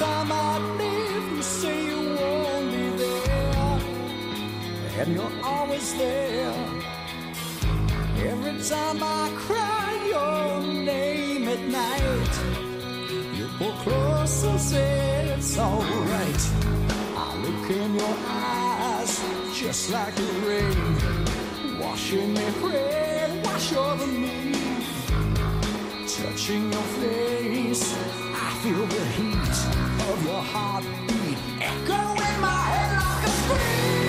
time I leave, you say you won't be there, and you're always there. Every time I cry your name at night, you pull close and say it's alright. I look in your eyes just like the rain, washing me red, wash over me Touching your face, I feel the heat of your heartbeat echo in my head like a scream.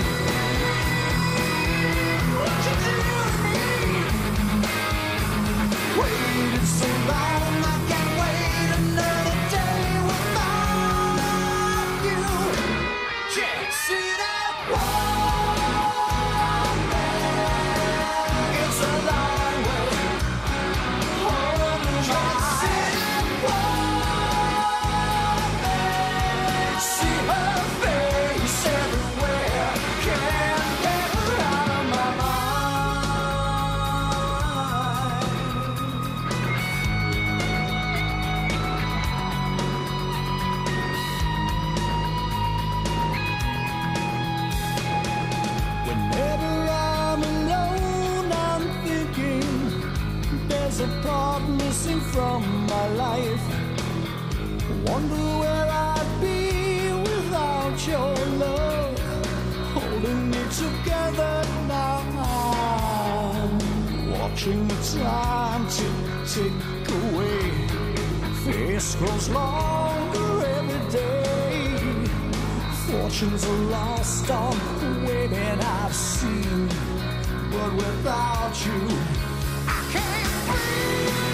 From my life. Wonder where I'd be without your love, holding me together now. Watching the time tick tick away, face grows longer every day. Fortunes are lost on the that I've seen. But without you, I can't breathe.